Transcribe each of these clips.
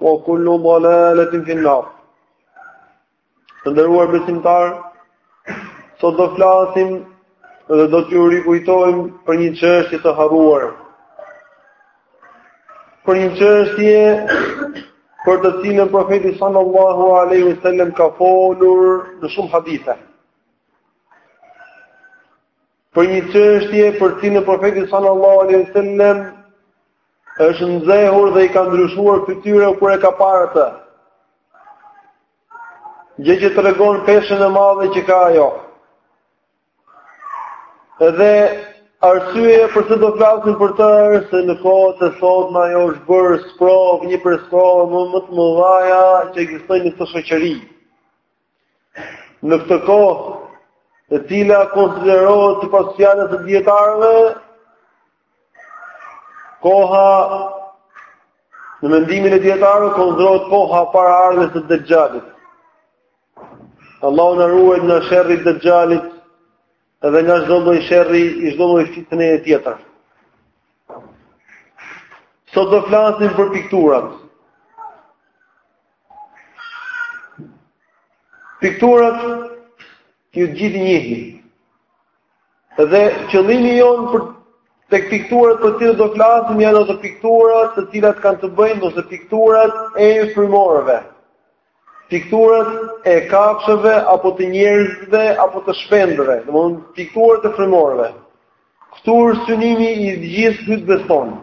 Wa kullu dalaletin fi nar. Të nderuar besimtar, sot do flasim dhe do t'ju rikujtojmë për një çështje të harruar. Për një çështje për të cilën profeti sallallahu alaihi wasallam ka folur në shumë hadithe. Për një çështje për cilën profeti sallallahu alaihi wasallam është nxehur dhe i ka ndryshuar fytyra kur e ka parë atë. Gjë që tregon peshën e madhe që ka ajo. Edhe arsyeja përse do flasim për të është se në kohët e sotme ajo është bërë sprovë, një prej sprovave më të mëdha që ekziston në këtë shoqëri. Në këtë kohë, e cila konsiderohet sipas fjalës së dijetarëve, koha në mendimin e dijetarëve, konsiderohet koha para ardhjes së Dexhallit. Allahu na ruajt nga sherri i Dexhallit edhe nga çdo lloj sherri i çdo lloj fitne tjetër. Sot do flasim për pikturat. Pikturat që ju të gjithë i njihni. Dhe qëllimi jonë tek pikturat për të cilat do flasim janë ato pikturat të cilat kanë të bëjnë ose pikturat e frymorëve. Pikturat e kafshëve apo të njerëzve apo të shpendëve, domthonë pikturat e frymorëve. Këtu synimi i gjithë hytbes sonë.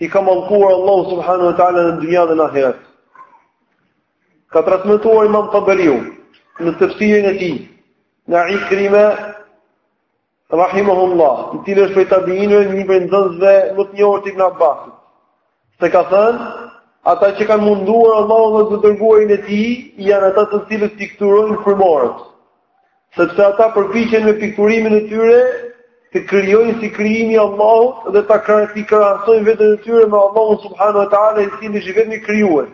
i ka mallkuar Allahu subhanahu wa taala në dynja dhe në ahiret. Ka transmetuar Imam Tabariu në tefsirin e tij, nga Ikrime rahimahullah, i cili është prej tabiinëve, një prej nxënësve më të njohur të Ibn Abbasit. Se ka thënë, ata që kanë munduar Allahun dhe të dërguarin e tij, janë ata të cilët pikturojnë frymorët. sepse ata përpiqen me pikturimin e tyre të krijojnë si krijimi i Allahut dhe ta krahasojnë veten e tyre me Allahun subhanahu wa taala i cili është i vetmi krijues.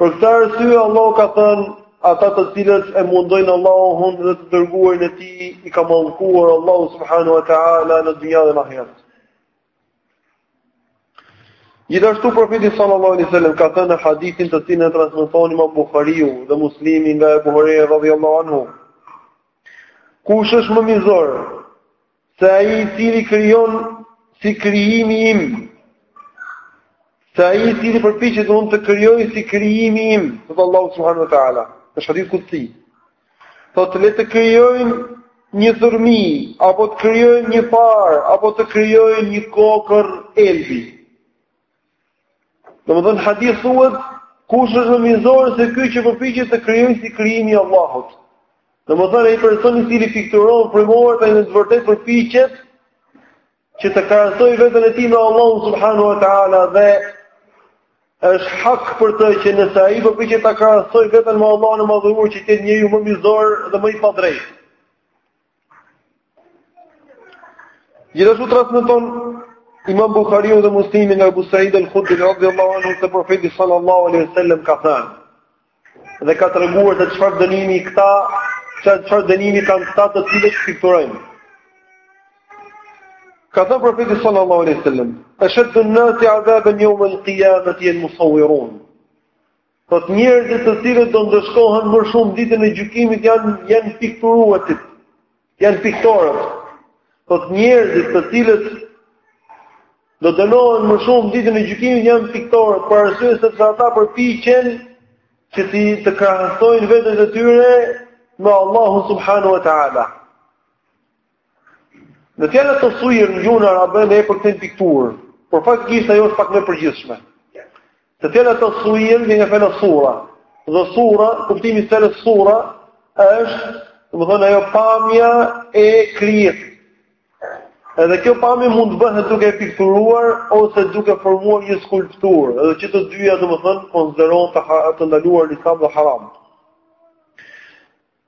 Për këtë arsye Allahu ka thënë ata të cilët e mundojnë Allahun dhe të dërguarin e tij i ka mallkuar Allahu subhanahu wa taala në dynja dhe në ahiret. Gjithashtu profeti sallallahu alaihi wasallam ka thënë në hadithin të cilin e transmeton Imam Buhariu dhe Muslimi nga Abu Huraira radhiyallahu anhu: Kush është më mizor se ai i cili krijon si krijimi im? Se ai i cili përpiqet domethënë të krijojë si krijimi im, thotë Allahu subhanahu wa taala. Në hadith kudsi. Thotë le të krijojnë një thërrmi, apo të krijojnë një farë, apo të krijojnë një kokërr elbi. Domethënë në hadith thuhet, kush është më mizor se ky që përpiqet të krijojë si krijimi i Allahut. Domethënë ai personi i cili pikturon frymorët ai në të vërtetë përpiqet, që ta krahasojë veten e tij me Allahun subhanahu wa taala dhe është hak për të që nëse ai përpiqet ta krahasojë veten me Allahun e madhëruar që të jetë njeriu më mizor dhe më i padrejtë. Gjithashtu transmeton Imam Bukhariu dhe Muslimi nga Abu Sa'id al-Khudri radhiyallahu anhu se profeti sallallahu alaihi wasallam ka thënë dhe ka treguar se çfarë dënimi këta, çfarë dënimi kanë këta të cilët pikturojnë. Ka thënë profeti sallallahu alaihi wasallam: Ashaddu an-nasi adhaban yawm al-qiyamati al-musawwirun. Thotë njerëzit të cilët do ndëshkohen më shumë ditën e gjykimit janë, janë pikturuesit. Janë piktorët, thotë njerëzit të cilët do dënohen më shumë ditën e gjykimit janë piktorët, për arsye se ata përpiqen që të, të krahasojnë veten e tyre me Allahun subhanahu wa taala. Ne fjalën tasuir në gjuhën arabe e përkthejmë pikturë, por faktikisht ajo është pak më e përgjithshme. Se fjala tasuir vjen nga fjala sura. Dhe sura, kuptimi i fjalës sura, është, domethënë, ajo pamja e krijesës. Edhe kjo pamje mund të bëhet duke e pikturuar ose duke formuar një skulpturë. Edhe që të dyja, domethënë, konsiderohen të, të ndaluara në islam dhe haram.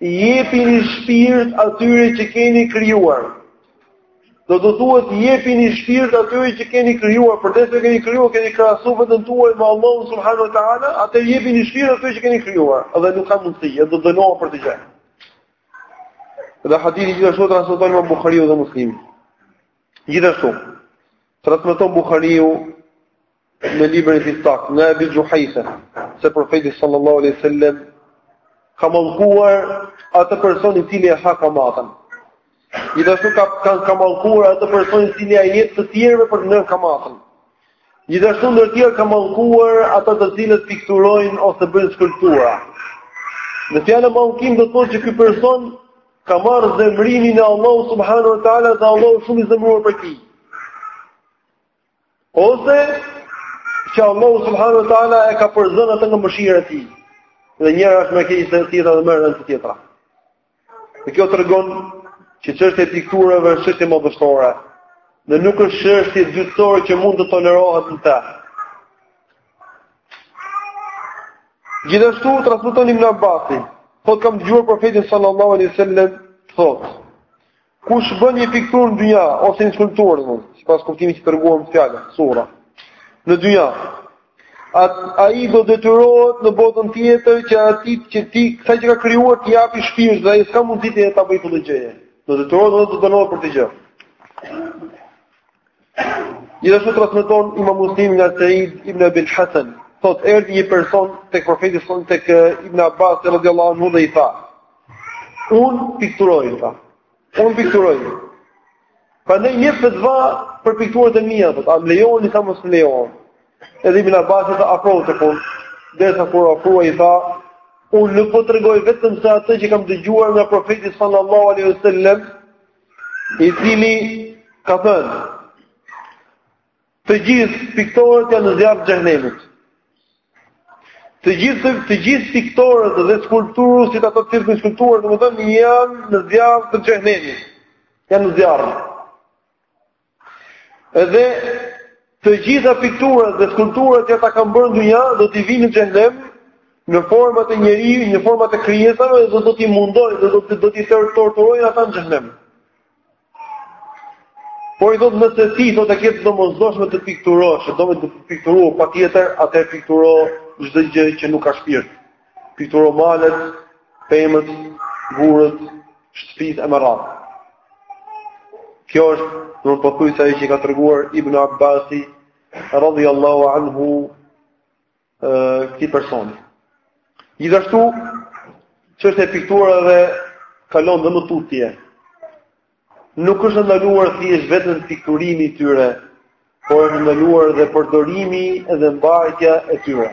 I jepini shpirt atyre që keni krijuar. Do t'u thuhet jepini shpirt atyre që keni krijuar, përderisa keni krijuar, keni krahasuar veten tuaj me Allahun subhanuhu teala, atëherë jepini shpirt atyre që keni krijuar, dhe nuk ka mundësi, e do dënohet për këtë gjë. Dhe hadithi gjithashtu transmetohet nga Buhariu dhe Muslimi. Gjithashtu, transmeton Buhariu në librin e tij sahih, nga Abi Juhayfa, se profeti sallallahu alaihi wasallam ka mallkuar atë personin i cili e ha kamatën. Gjithashtu ka, ka, ka mallkuar atë personin i cili ia jep të tjerëve për të ngrënë kamatën. Gjithashtu ndër të tjera ka mallkuar ata të cilët pikturojnë ose bëjnë skulptura. Dhe fjala mallkim do të thotë që ky person ka marrë zemërimin e Allahut subhanahu wa ta'ala dhe Allahu shumë i zemëruar prej tij. Ose që Allahu subhanahu wa taala e ka përzënë atë nga mëshira e tij. Dhe njëra është më keq se e tjetra dhe më rëndë se tjetra. Dhe kjo tregon që çështja e pikturave është çështje madhështore. Dhe nuk është çështje dytësore që mund të tolerohet në të. Gjithashtu transmeton Ibn Abbasi, thotë kam dëgjuar profetin sallallahu alaihi wasallam të thotë: Kush bën një pikturë në dynja ose një skulpturë, domethënë sipas kuptimit që treguam fjalën, sura. Në dynja, ai do detyrohet në botën tjetër që t'i, që t'i, asaj që ka krijuar t'i japi shpirt dhe ai s'ka mundësi të ta bëjë këtë gjë. Do detyrohet, do dënohet për këtë gjë. Gjithashtu transmeton Imam Muslimi nga Sa'id ibn Abi al-Hasan, thotë erdhi një person tek profeti s... tek Ibn Abbas radhiyallahu anhu dhe i tha: "Un pikturoj, tha. Un pikturoj." Prandaj më jep fetva për pikturat e mia, thotë, a më lejohen apo s'më lejohen. Edhe Ibn Abbas i tha afrohu tek unë. Derisa kur u afrua i tha: "Un nuk po tregoj vetëm se atë që kam dëgjuar nga profeti sallallahu alaihi wasallam, i cili ka thënë të gjithë piktorët janë në zjarr të xhehnemit. Të gjithë, të gjithë piktorët dhe skulptorët, si t'i thotë, të skulpturave, domethënë, janë në zjarr të xhehnemit. Janë në zjarr. Edhe të gjitha pikturat dhe skulpturat që ata kanë bërë në dynja do t'i vinë në xhenem në format e njeriut, në format e krijesave dhe do t'i mundojë, do të do t'i torturojnë ata në xhenem. Por i thotë nëse ti, thotë e ke të domosdoshme të pikturosh, do me pikturu patjetër, atëherë pikturo çdo gjë që nuk ka shpirt. Pikturo malet, pemët, gurët, shtëpitë e me radhë. Kjo është në po thuajse ajo që i ka treguar Ibn Abbasi, radhi Allahu anhu, këtij personi. Gjithashtu, çështja e pikturave kalon dhe më tutje, nuk është e ndaluar thjesht vetëm pikturimi i tyre, por është e ndaluar dhe përdorimi edhe mbajtja e tyre.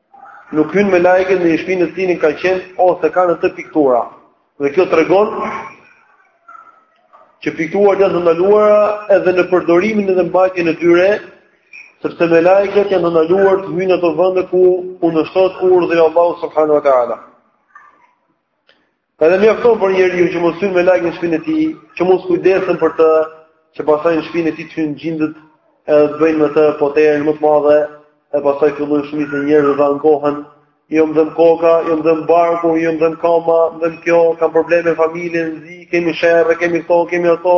Nuk hyjnë melaiket në një shtëpi në të cilën ka qen ose ka në të piktura. Dhe kjo tregon që pikturat janë të ndaluara edhe në përdorimin dhe mbajtjen e tyre, sepse melaiket janë të ndaluar të hyjnë në ato vende ku kundërshtohet urdhri i Allahut subhanuhu teala. Edhe mjafton për njeriun që mos hyn melaiket në shpinë e tij, që mos kujdesen për të, që pastaj në shpinë e tij të hyn xhindët edhe të bëjnë me të poterën më të madhe, e pastaj fillojnë shumë njerëz të ankohen, jo më dhem koka, jo më dhem barku, jo më dhem kama, më dhem kjo, kam probleme familje, në zi, kemi sherre, kemi kto, kemi ato,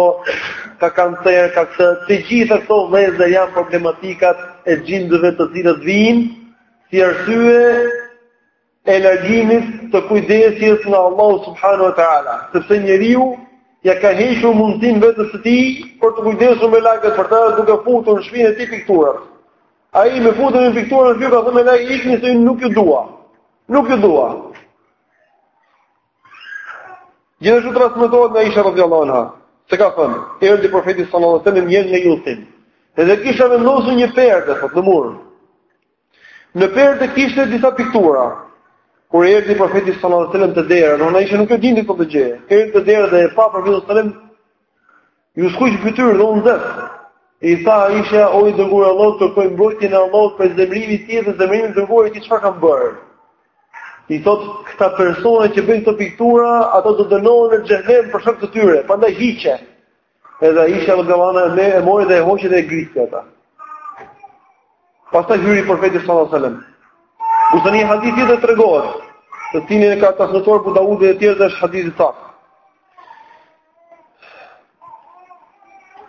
ka kancer, ka këtë, të gjitha këto vëllezër janë problematikat e xhindëve të cilat vijnë, si arsye, e largimit të kujdesjes nga Allahu subhanahu wa taala, sepse njeriu ia ka hequr mundësinë vetes së tij për t'u kujdesur melaiket për të duke futur në shpinë e tij pikturat. Ai me futjen e pikturës në shpi ju ka thënë melaikeve ikni se nuk ju dua. Nuk ju dua. Gjithashtu transmetohet nga Aisha radhiyallahu anha, se ka thënë, erdhi profeti sallallahu alaihi wasallam një herë nga një udhëtim. Edhe kisha vendosur një perde, thotë në mur. Në perde kishte disa piktura. Kur erdhi profeti sallallahu alajhi wasallam te dera, dhe Aisha nuk e dinte këtë gjë. Erdhi te dera dhe e pa profetin sallallahu alajhi wasallam. Iu skuq fytyra dhe u nxeh. I tha Aisha, "O i dërguar i Allahut, kërkoj mbrojtjen e Allahut prej zemërimit të tij dhe zemërimit të dërguarit të tij çfarë kam bërë." I thot, "Këta persona që bëjnë këto piktura, ata do dënohen në xhehenem për shkak të tyre, prandaj hiqe." Edhe Aisha radhiyallahu anha e mori dhe e hoqi dhe e grisi ata. Pastaj hyri profeti sallallahu alajhi wasallam. Kurse në një hadith tjetër tregohet, të cilin e ka transmetuar Abu Dawudi e të tjerë dhe është hadith i saktë.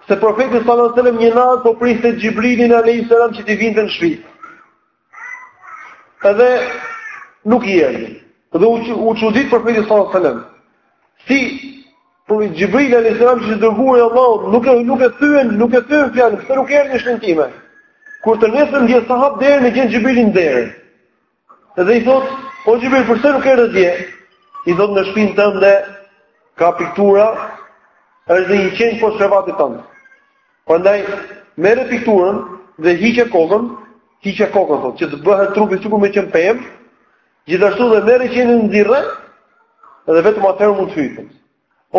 Se profeti sallallahu alajhi wasallam një natë po priste Xhibrilin alayhis salam që të vinte në shtëpi. Edhe nuk i erdhi. Dhe u u çudit profeti sallallahu alajhi wasallam. Si për Xhibril alayhis salam që dërguar i Allahut, nuk e nuk e thyen, nuk e thyen fjalën, pse nuk erdhi në shpinë time? Kur të nesërmen në mëngjes hap derën e gjen Xhibrilin në derë. Edhe i thot, o Xhibril, përse nuk erdhe dje? I thot në shpinë tënde ka piktura, është dhe një qen poshtë krevatit tënd. Prandaj merre pikturën dhe hiqe kokën, hiqe kokën thotë, që të bëhet trupi sikur me qenë pemë, gjithashtu dhe merre qenin nxirre dhe vetëm atëherë mund të hyjnë.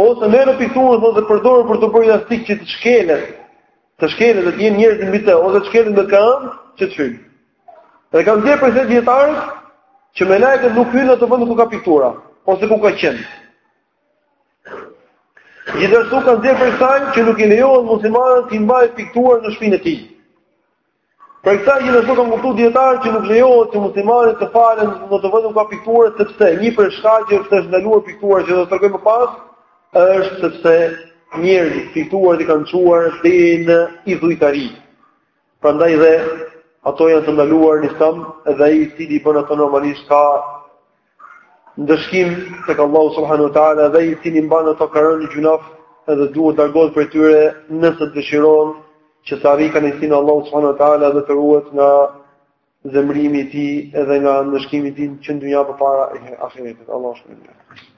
Ose merre pikturën thotë dhe përdore për të bërë jastik që të shkelet, të shkelet dhe të jenë njerëzit mbi të, ose të shkelet me këmbë që të hyjnë. Dhe kanë nxjerrë prej kësaj dijetarët që melaiket nuk hyjnë në atë vend ku ka piktura ose ku ka qen. Gjithashtu kanë nxjerrë prej kësaj që nuk i lejohet muslimanit të mbajë piktura në shpinë e tij. Prej kësaj gjithashtu kanë kuptuar dijetarët që nuk lejohet që muslimanët të falen në atë vend ku ka piktura sepse një për shkaqe është të ndaluar piktuar që do të tregoj më pas është sepse njerëzit pikturat i kanë çuar deri në idhujtari. Prandaj dhe ato janë të ndaluar në Islam dhe ai i cili i bën ato normalisht ka ndëshkim tek Allahu subhanahu wa taala dhe i cili mban ato ka rënë në gjynah edhe duhet të largohet prej tyre nëse dëshiron që të arrijë kënaqësinë e Allahut subhanahu wa taala dhe të ruhet nga zemërimi i tij edhe nga ndëshkimi i tij që në dynja përpara ahiretit Allahu subhanahu wa taala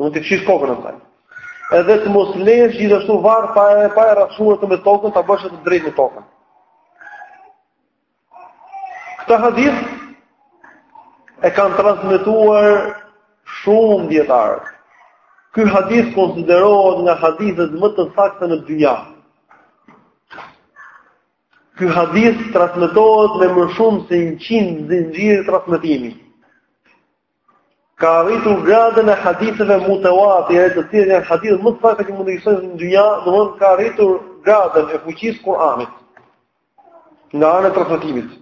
Mund t'i fshish kokën atë. Edhe të mos lesh gjithashtu varr pa e pa e rrafshuar me tokën, ta bësh të drejtë me tokën. Këtë hadith e kanë transmetuar shumë dietarë. Ky hadith konsiderohet nga hadithet më të sakta në dynja. Ky hadith transmetohet me më shumë se 100 zinxhirë transmetimi. ka arritur gradën e haditheve mutawatire, të cilat janë hadithe më të sakta që mund të ekzistojnë në dynja, domethënë ka arritur gradën e fuqisë së Kuranit. Nga ana e transmetimit.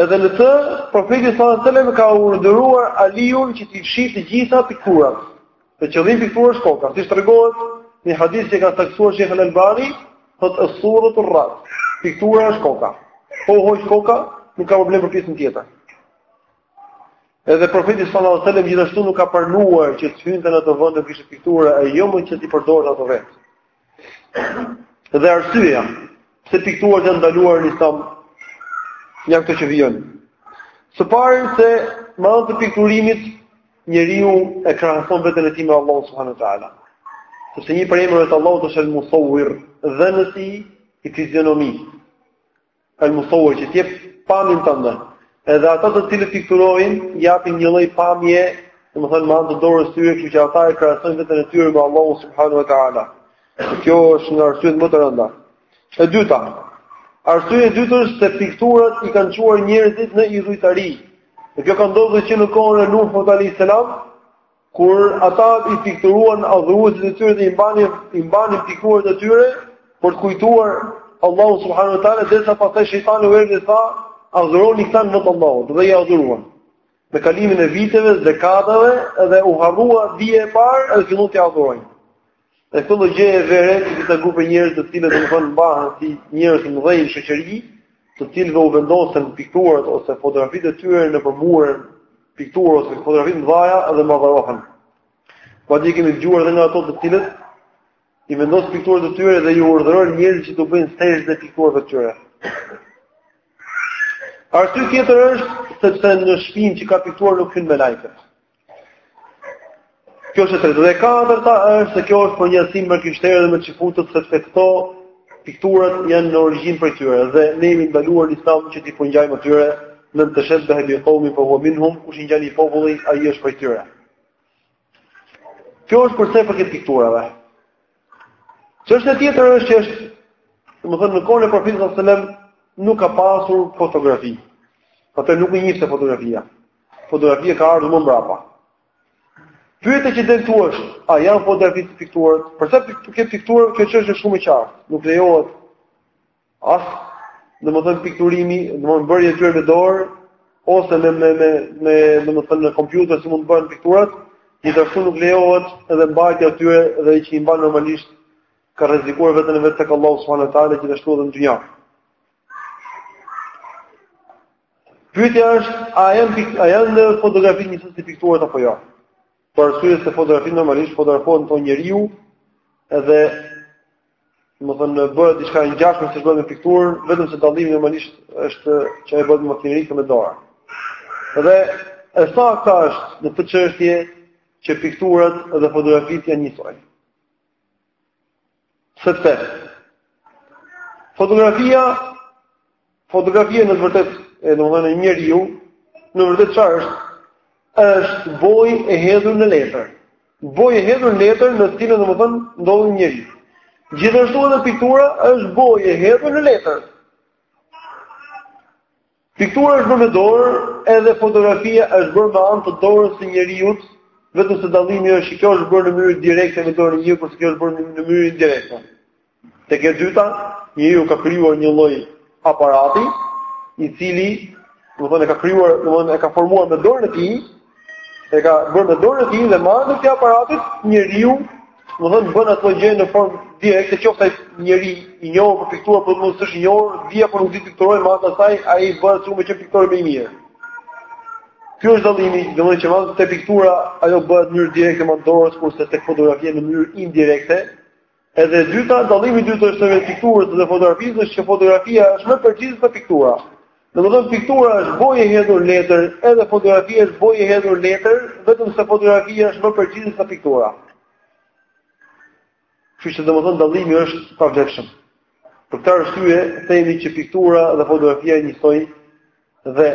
Edhe në të, profeti sallallahu alajhi wasallam ka urdhëruar Aliun që t'i fshijë të gjitha pikturat. Për qëllim pikturë është koka, siç tregohet në një hadith që ka saktësuar Sheikh Al-Albani, thotë as-surat ar-ras. Piktura është koka. Po u hoq koka, nuk ka problem për pjesën tjetër. Edhe profeti sallallahu alajhi wasallam gjithashtu nuk ka pranuar që të hynte në ato vende ku kishte piktura, e jo më që t'i përdorte ato vetë. Dhe arsyeja pse pikturat janë ndaluar në Islam janë këto që vijojnë. Së pari se me anë të pikturimit njeriu e krahason veten e tij me Allahun subhanuhu teala. Sepse një prej emrave të Allahut është el-Musawwir, dhënësi i fizionomisë. Al musawwir që të jep pamjen tënde. Edhe ata të cilët pikturojnë, japin një lloj pamje, domethënë me anë të dorës së tyre, kështu që ata e krahasojnë veten e tyre me Allahun subhanahu wa taala. Kjo është nga arsyet më të rënda. E dyta, arsyeja e dytë është se pikturat i kanë çuar njerëzit në idhujtari. Dhe kjo ka ndodhur që në kohën e Nuhut alayhis salam, Kur ata i pikturuan adhuruesit e tyre dhe i mbanin i mbanin pikturat e tyre për të kujtuar Allahu subhanahu wa taala derisa pastaj shejtani u erdhi tha adhuroni këta në vend të Allahut dhe i adhuruan. Me kalimin e viteve, dekadave dhe u harrua dija e parë dhe filluan t'i adhurojnë. Dhe këtë lloj gjëje e vëren që te grupe njerëzish të cilët domethënë mbahen si njerëz të mëdhenj në shoqëri, të cilëve u vendosen pikturat ose fotografitë e tyre nëpër mure piktura ose fotografi të mëdha dhe madhërohen. Madje kemi dëgjuar edhe nga ato të cilët i vendosin pikturat e tyre dhe i urdhërojnë njerëzit që t'u bëjnë sexhde pikturave të tyre. Arsye tjetër është sepse në shpinë që ka piktura nuk hyn melaiket. Kjo është e treta dhe e katërta është se kjo është përngjasim me krishterët dhe me çifutët sepse këto pikturat janë në origjinë prej tyre dhe ne jemi ndaluar në Islam që t'i përngjajmë atyre men teshebbehe bi kaumin fe huve minhum kush i ngjan një populli ai është prej tyre kjo është për sa u përket pikturave çështje tjetër është që është domethënë në kohën e Profetit sel-lem nuk ka pasur fotografi ata nuk e njihnin se fotografia Fotografia ka ardhur më mbrapa. Pyetja që del këtu është, a janë fotografitë piktura? Për sa i përket pikturave, kjo çështje është shumë e qartë. Nuk lejohet as domethënë pikturimi, domethënë bërja e tyre me dorë ose me me me me domethënë në kompjuter si mund të bëhen pikturat, gjithashtu nuk lejohet edhe mbajtja e tyre dhe ai që i mban normalisht ka rrezikuar veten e vet tek Allahu subhanahu wa taala gjithashtu edhe në dynja. Pyetja është, a janë a janë fotografitë njësoj si pikturat apo jo? Për arsye se fotografitë normalisht fotografohen nga njeriu edhe domethënë bëhet diçka e ngjashme siç bëhet me pikturën, vetëm se dallimi normalisht është që ajo bëhet me dorë. Dhe e sakta është në këtë çështje që pikturat dhe fotografitë janë njësoj. Sepse fotografia fotografia në të vërtetë e domethënë njeriu në vërtetë çfarë është? Është bojë e hedhur në letër. Bojë e hedhur në letër në të cilën domethënë ndodhet një njeri. Gjithashtu edhe piktura është bojë e hedhur në letër. Piktura është bërë me dorë, edhe fotografia është bërë me anë të dorës së njeriut, vetëm se dallimi është që kjo është bërë në mënyrë direkte me dorën e njeriut, kurse kjo është bërë në mënyrë indirekte. Tek e dyta, njeriu ka krijuar një lloj aparati, i cili, domethënë, e ka krijuar, domethënë, e ka formuar me dorën e tij, E ka bërë me dorën e tij dhe me anë të këtij aparati njeriu, domethënë bën atë gjë në formë direkte, qoftë ai njeri i njohur për pikturë, apo mos qoftë i njohur, di apo nuk di të pikturojë, me anë të saj ai bëhet domethënë piktori më i mirë. Ky është dallimi, domethënë që te piktura ajo bëhet në mënyrë direkte me anë të dorës, kurse tek fotografia në mënyrë indirekte, Edhe e dyta, dallimi i dytë është rreth pikturës dhe fotografisë, është që fotografia është më përngjitëse sesa piktura. Domethënë piktura është bojë e hedhur letër, edhe fotografia është bojë e hedhur letër, vetëm se fotografia është më përngjitëse sesa piktura. Kështu që domethënë dallimi është i pavlefshëm. Për këtë arsye themi që piktura dhe fotografia janë njësoj dhe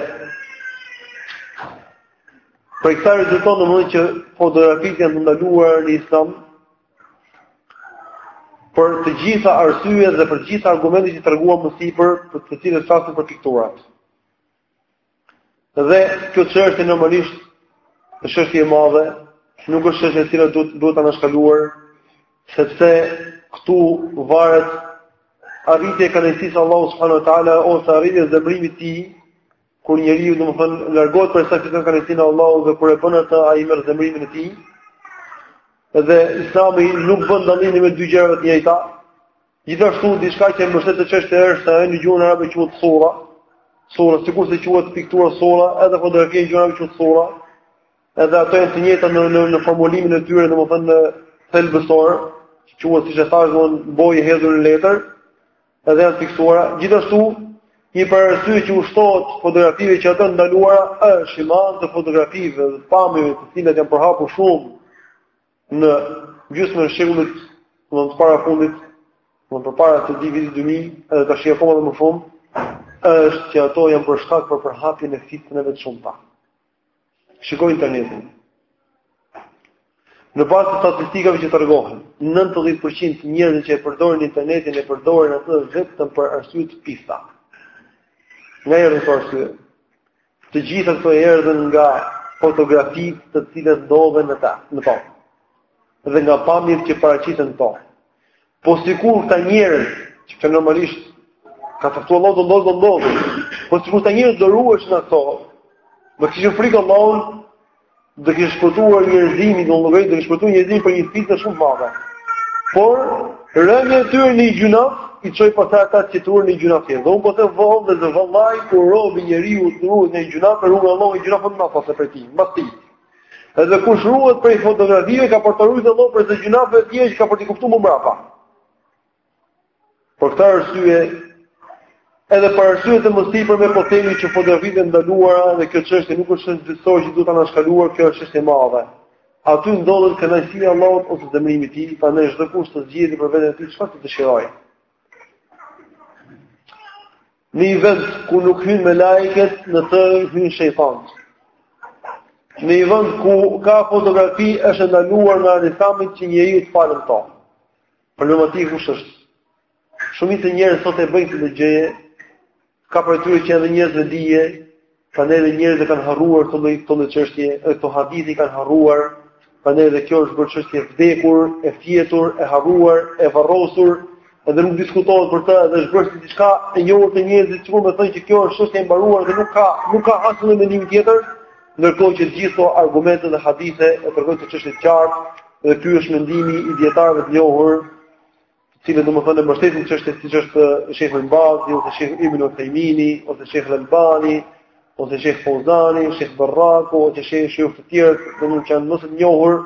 prej kësaj rezulton domethënë që fotografitë janë të ndaluara në Islam, për të gjitha arsyet dhe për të gjitha argumentet që treguam më sipër, për të cilët flasim për pikturat. Dhe kjo çështje normalisht është çështje e madhe, nuk është çështje e cila duhet duhet të anashkaluar, sepse këtu varet arritje e kënaqësisë Allahu subhanahu wa taala ose arritje e zemrimit të tij Kur njeriu domethën largohet prej asaj që ka kalitin Allahu dhe kur e bën atë ai merr zemrimin e tij. Dhe Islami nuk bën dallimin mes dy gjërave të njëjta. Gjithashtu diçka që mbështet këtë çështje është se në gjuhën arabe quhet sura. Sura sikur se quhet piktura sura, edhe fotografia në gjuhën arabe quhet sura. Edhe ato janë të njëjta në në, në formulimin e tyre domethën në thelbësor, që quhet siç e thashë domethënë bojë e hedhur në letër. Edhe janë të fiksuara, gjithashtu një prej arsyeve që u shtohet fotografive që ato janë të ndaluara është imazhet e fotografive dhe pamjeve të cilat janë përhapur shumë në gjysmën e shekullit të para fundit, përpara vitit 2000, edhe tashi akoma më shumë, është që ato janë për shkak për përhapjen e fitnave të shumta. Shiko internetin. Në bazë të statistikave që tregohen, 90% e njerëzve që e përdorin internetin e përdorin atë vetëm për arsye të pista. Nga erdhën këto arsye? Të gjitha këto erdhën nga fotografitë të cilat ndodhen në ta, në to. Dhe nga pamjet që paraqiten në to. Po sikur këta njerëz që kanë normalisht ka caktuar Allahu do ndodhë do ndodhë. Po sikur këta njerëz do ruheshin nga ato, do kishin frikë Allahun, do kishin shpëtuar njerëzimin, do llogarit do kishin shpëtuar njerëzimin prej një fitne shumë të madhe. Por rënia e tyre në gjynah i çoi pastaj ata që të bien në gjynah tjetër. Don po të vëllë dhe të vëllai kur robi njeriu bie në gjynah për rrugën e Allahut, gjynah po të mos ose për ti, mbas ti. Edhe kush ruhet prej fotografive ka për ta rujtë Allahu prej gjynaheve të tjera që ka për t'i kuptuar më mbrapa. Për këtë arsye, edhe për arsye të mësipërme po themi që fotografitë janë të ndaluara dhe kjo çështje nuk është çështje diçka që duhet të anashkaluar, kjo është çështje e madhe. Aty ndodhet kënaqësia e Allahut ose zemrimi i tij, prandaj çdo kush të zgjidhë për veten e tij çfarë të dëshirojë. Në një vend ku nuk hyjnë melaiket, në të hyn shejtani. Në një vend ku ka fotografi, është e ndaluar nga ana e Islamit që njeriu të falet në ta. Problematika kush është? Shumica e njerëzve sot e bëjnë këtë gjë. Ka prej tyre që janë edhe njerëz me dije, Prandaj edhe njerëzit e kanë harruar këtë lloj këtë lloj çështje, këto hadithe i kanë harruar. Prandaj edhe kjo është bërë çështje e vdekur, e fjetur, e harruar, e varrosur, edhe nuk diskutohet për të, edhe është bërë si diçka e njohur te njerëzit, sikur me thënë që kjo është çështje e mbaruar dhe nuk ka nuk ka asnjë mendim tjetër, ndërkohë që të gjithë këto argumente dhe hadithe e tregojnë këtë çështje të qartë, dhe ky është mendimi i dijetarëve të njohur të cilët domethënë e mbështesin çështjen siç është Sheikh Ibn Bazi, ose Sheikh Ibn Uthaymini, ose Sheikh Al-Albani, ose Sheikh Fawzani, Sheikh Barraku, ose Sheikh Sheikh të tjerë, domethënë që janë më të njohur,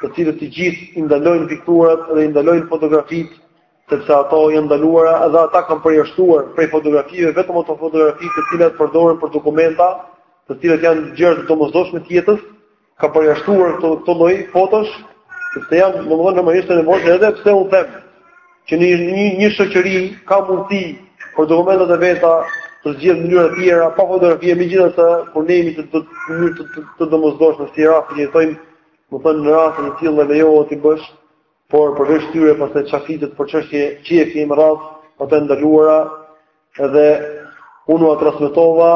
të cilët të gjithë i ndalojnë pikturat dhe i ndalojnë fotografitë, sepse ato janë të ndaluara dhe ata kanë përjashtuar prej fotografive vetëm ato fotografi të cilat përdoren për dokumenta, të cilat janë gjëra të domosdoshme të jetës, ka përjashtuar këto këto lloj fotosh, sepse janë domosdo janë shumë të nevojshme edhe pse unë them që një një shoqëri ka mundësi për dokumentet e veta të zgjidhë mënyra të tjera pa fotografi, megjithatë kur ne jemi të të të, të, të, domosdoshme si rasti që jetojmë, domethënë në rastin e tillë lejohet t'i bësh Por përveç tyre pastaj çfarë flitet për çështje që e kemi rradh, ato janë të ndaluara edhe unë ua transmetova,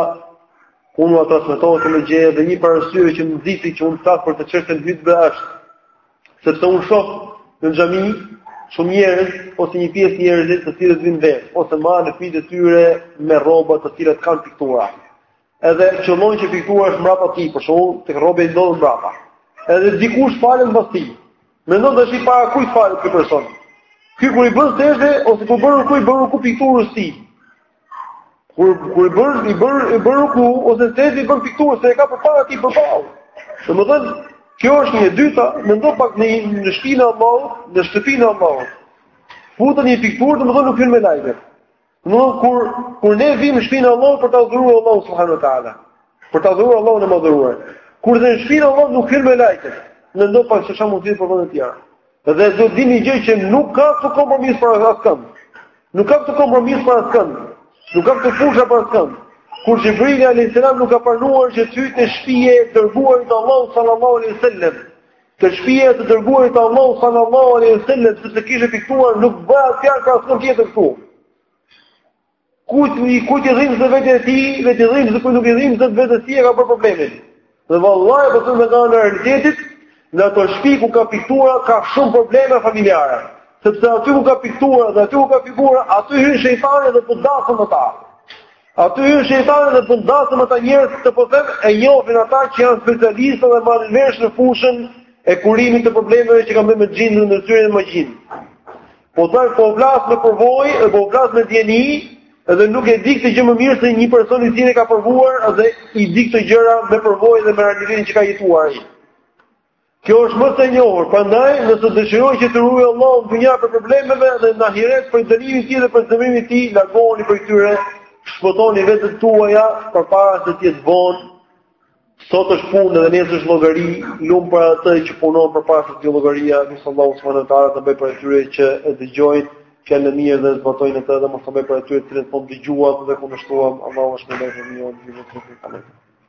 unë ua transmetova këtë gjë dhe një prej arsyeve që më nxiti që unë të flas për këtë çështje në hutbe është sepse unë shoh në xhami shumë njerëz ose një pjesë njerëzish të cilët vinë vetë ose marrin fëmijët e tyre me rroba të cilat kanë piktura. Edhe qëllon që piktura është mbrapa tij, për shembull, te rrobet i ndodhet mbrapa. Edhe dikush falet mbas tij. Mendo dhe shih para kujt falet ky person. Ky kur i bën sexhde, ose kur bën ruku i bën ruku pikturës tij. Kur, kur i bën, i bën, i bën ruku, ose sexhde i bën pikturës, se e ka përpara tij përballë. Domethënë, kjo është një, e dyta, mendo pak në, në shpinë e Allahut, në shtëpinë e Allahut. Futet një pikturë, domethënë nuk hyjnë melaiket. Në kur kur ne vijmë në shpinën e Allahut për ta adhuruar Allahun subhanahu wa taala, për ta adhuruar Allahun e madhëruar. Kur në shpinën e Allahut nuk hyjnë melaiket, mendo pak çfarë mund të jetë për vende të tjera. Dhe do të dini gjë që nuk ka këtu kompromis për askënd. Nuk ka këtu kompromis për askënd. Nuk ka këtu fusha për askënd. Kur Jibril alayhis salam nuk ka pranuar që të hyjë te shpia e të dërguarit të Allahut sallallahu alaihi wasallam, Te shpia e të dërguarit të Allahut sallallahu alaihi wasallam sepse kishte piktura nuk bëhet fjalë për askënd tjetër këtu. Kujt i kujt i dhimbset vetja e tij, le t'i dhimbset, kujt nuk i dhimbset vetja e tij e ka për problemin. Dhe vallahi besomëni nga ana e realitetit, në ato shtëpi ku ka piktura ka shumë probleme familjare. Sepse aty ku ka piktura dhe aty ku ka figura, aty hyn shejtani dhe po ndahen ata. Aty hyn shejtani dhe posaçëm ata njerëz të po them e njohin ata që janë specialistë dhe marrin vesh në fushën e kurimit të problemeve që kanë të bëjnë me xhinët, mësyshin e magjinë. Po tha po ju flas me përvojë dhe po ju flas me dijeni dhe nuk e di këtë gjë më mirë se një person i cili ka provuar dhe i di këto gjëra me përvojë dhe me realitetin që ka jetuar ai. Kjo është më se e njohur, prandaj nëse dëshiron që të ruajë Allahu në dynja prej problemeve dhe në ahiret prej dënimit të tij dhe prej zemërimit të tij, largohuni prej tyre, shpëtoni veten tuaj përpara se të jetë vonë. Sot është punë dhe nesër është llogari, lum për atë që punon përpara se të jetë llogaria, lus Allahun subhanahu wa taala të na bëjë prej atyre që e dëgjojnë fjalën e mirë dhe zbatojnë atë dhe mos të na bëjë prej atyre që thanë dëgjuam dhe kundërshtuam, Allahu është më i mirë, më i mirë.